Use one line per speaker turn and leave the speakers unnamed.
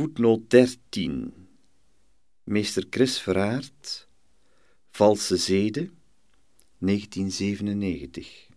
Voetnoot 13. Meester Chris Verhaert, Valse Zeden, 1997.